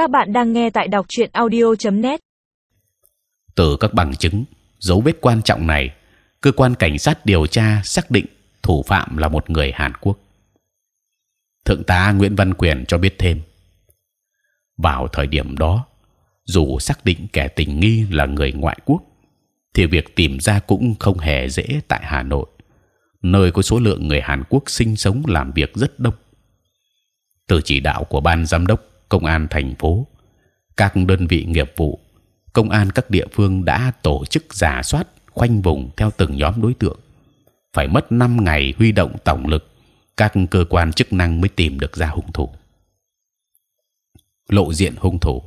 Các bạn đang nghe tại đọc truyện audio.net. Từ các bằng chứng, dấu vết quan trọng này, cơ quan cảnh sát điều tra xác định thủ phạm là một người Hàn Quốc. Thượng tá Nguyễn Văn Quyền cho biết thêm, vào thời điểm đó, dù xác định kẻ tình nghi là người ngoại quốc, thì việc tìm ra cũng không hề dễ tại Hà Nội, nơi có số lượng người Hàn Quốc sinh sống làm việc rất đông. Từ chỉ đạo của ban giám đốc công an thành phố, các đơn vị nghiệp vụ, công an các địa phương đã tổ chức giả soát khoanh vùng theo từng nhóm đối tượng. Phải mất 5 ngày huy động tổng lực, các cơ quan chức năng mới tìm được ra hung thủ. Lộ diện hung thủ.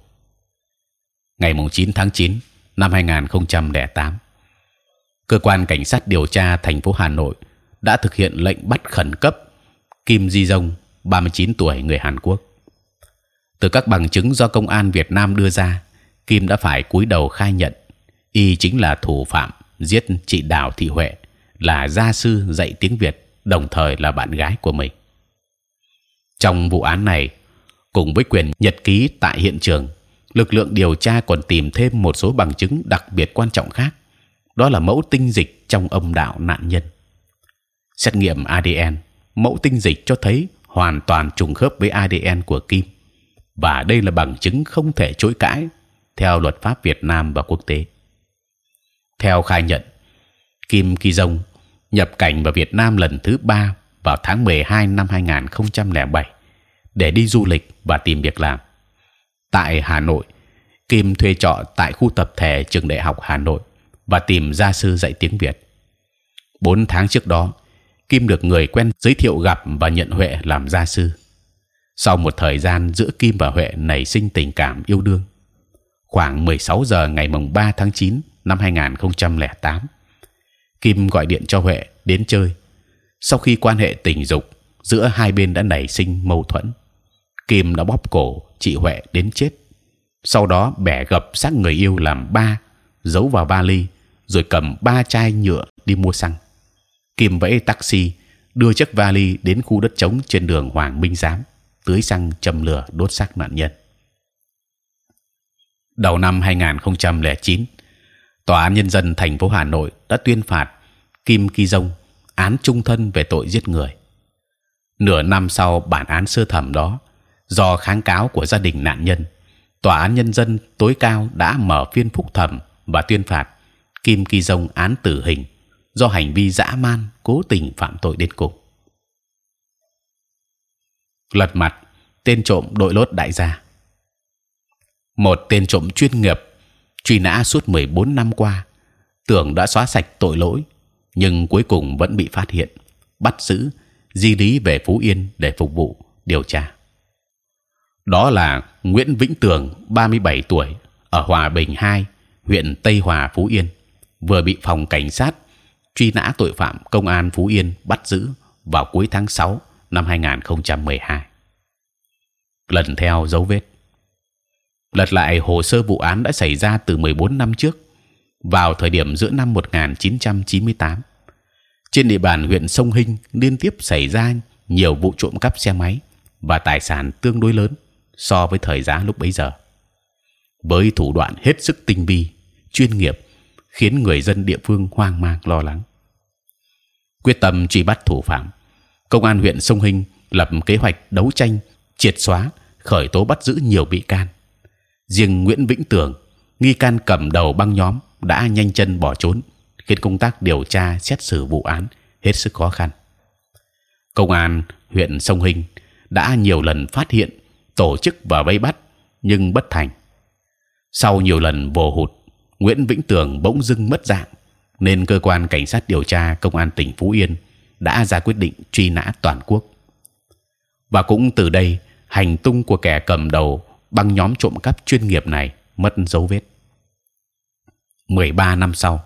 Ngày 9 tháng 9 năm 2008, cơ quan cảnh sát điều tra thành phố Hà Nội đã thực hiện lệnh bắt khẩn cấp Kim Di Dong, 39 tuổi, người Hàn Quốc từ các bằng chứng do công an Việt Nam đưa ra, Kim đã phải cúi đầu khai nhận y chính là thủ phạm giết chị Đào Thị Huệ, là gia sư dạy tiếng Việt, đồng thời là bạn gái của mình. Trong vụ án này, cùng với quyền nhật ký tại hiện trường, lực lượng điều tra còn tìm thêm một số bằng chứng đặc biệt quan trọng khác, đó là mẫu tinh dịch trong âm đạo nạn nhân. Xét nghiệm ADN, mẫu tinh dịch cho thấy hoàn toàn trùng khớp với ADN của Kim và đây là bằng chứng không thể chối cãi theo luật pháp Việt Nam và quốc tế. Theo khai nhận, Kim Ki Dong nhập cảnh vào Việt Nam lần thứ ba vào tháng 12 năm 2007 để đi du lịch và tìm việc làm. Tại Hà Nội, Kim thuê trọ tại khu tập thể trường đại học Hà Nội và tìm gia sư dạy tiếng Việt. Bốn tháng trước đó, Kim được người quen giới thiệu gặp và nhận Huệ làm gia sư sau một thời gian giữa Kim và Huệ nảy sinh tình cảm yêu đương, khoảng 16 giờ ngày mùng 3 tháng 9 năm 2008, Kim gọi điện cho Huệ đến chơi. Sau khi quan hệ tình dục giữa hai bên đã nảy sinh mâu thuẫn, Kim đã bóp cổ chị Huệ đến chết. Sau đó bẻ gập xác người yêu làm ba, giấu vào vali, rồi cầm ba chai nhựa đi mua xăng. Kim vẫy taxi đưa chiếc vali đến khu đất trống trên đường Hoàng Minh Giám tưới xăng châm lửa đốt xác nạn nhân. Đầu năm 2009, tòa án nhân dân thành phố Hà Nội đã tuyên phạt Kim Ki Dông án trung thân về tội giết người. Nửa năm sau bản án sơ thẩm đó, do kháng cáo của gia đình nạn nhân, tòa án nhân dân tối cao đã mở phiên phúc thẩm và tuyên phạt Kim Ki Dông án tử hình do hành vi dã man cố tình phạm tội đến cùng lật mặt, tên trộm đội lốt đại gia một tên trộm chuyên nghiệp, truy nã suốt 14 năm qua, tưởng đã xóa sạch tội lỗi, nhưng cuối cùng vẫn bị phát hiện, bắt giữ, di lý về phú yên để phục vụ, điều tra đó là Nguyễn Vĩnh Tường 37 tuổi, ở Hòa Bình 2 huyện Tây Hòa, Phú Yên, vừa bị phòng cảnh sát truy nã tội phạm công an Phú Yên bắt giữ vào cuối tháng 6 năm 2012. Lần theo dấu vết, lật lại hồ sơ vụ án đã xảy ra từ 14 năm trước, vào thời điểm giữa năm 1998 trên địa bàn huyện Sông Hinh liên tiếp xảy ra nhiều vụ trộm cắp xe máy và tài sản tương đối lớn so với thời giá lúc bấy giờ. Với thủ đoạn hết sức tinh vi, chuyên nghiệp, khiến người dân địa phương hoang mang lo lắng. Quyết tâm truy bắt thủ phạm, công an huyện sông hinh lập kế hoạch đấu tranh triệt xóa khởi tố bắt giữ nhiều bị can. Riêng nguyễn vĩnh tường, nghi can cầm đầu băng nhóm, đã nhanh chân bỏ trốn. Khiến công tác điều tra, xét xử vụ án hết sức khó khăn. Công an huyện sông hinh đã nhiều lần phát hiện, tổ chức và vây bắt, nhưng bất thành. Sau nhiều lần vồ hụt, nguyễn vĩnh tường bỗng dưng mất dạng, nên cơ quan cảnh sát điều tra công an tỉnh phú yên đã ra quyết định truy nã toàn quốc. Và cũng từ đây hành tung của kẻ cầm đầu băng nhóm trộm cắp chuyên nghiệp này mất dấu vết. 13 năm sau,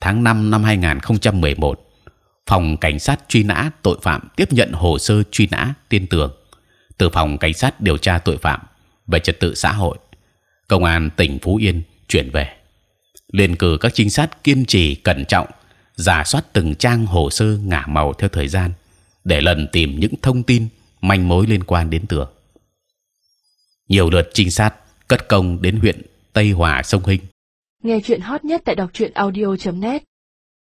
tháng 5 năm 2011, phòng cảnh sát truy nã tội phạm tiếp nhận hồ sơ truy nã tiên tường từ phòng cảnh sát điều tra tội phạm về trật tự xã hội, công an tỉnh phú yên chuyển về. liên cử các trinh sát kiên trì cẩn trọng giả soát từng trang hồ sơ ngả màu theo thời gian để lần tìm những thông tin manh mối liên quan đến tường nhiều lượt trinh sát, cất công đến huyện Tây Hòa sông Hinh. Nghe chuyện hot nhất tại đọc truyện audio.net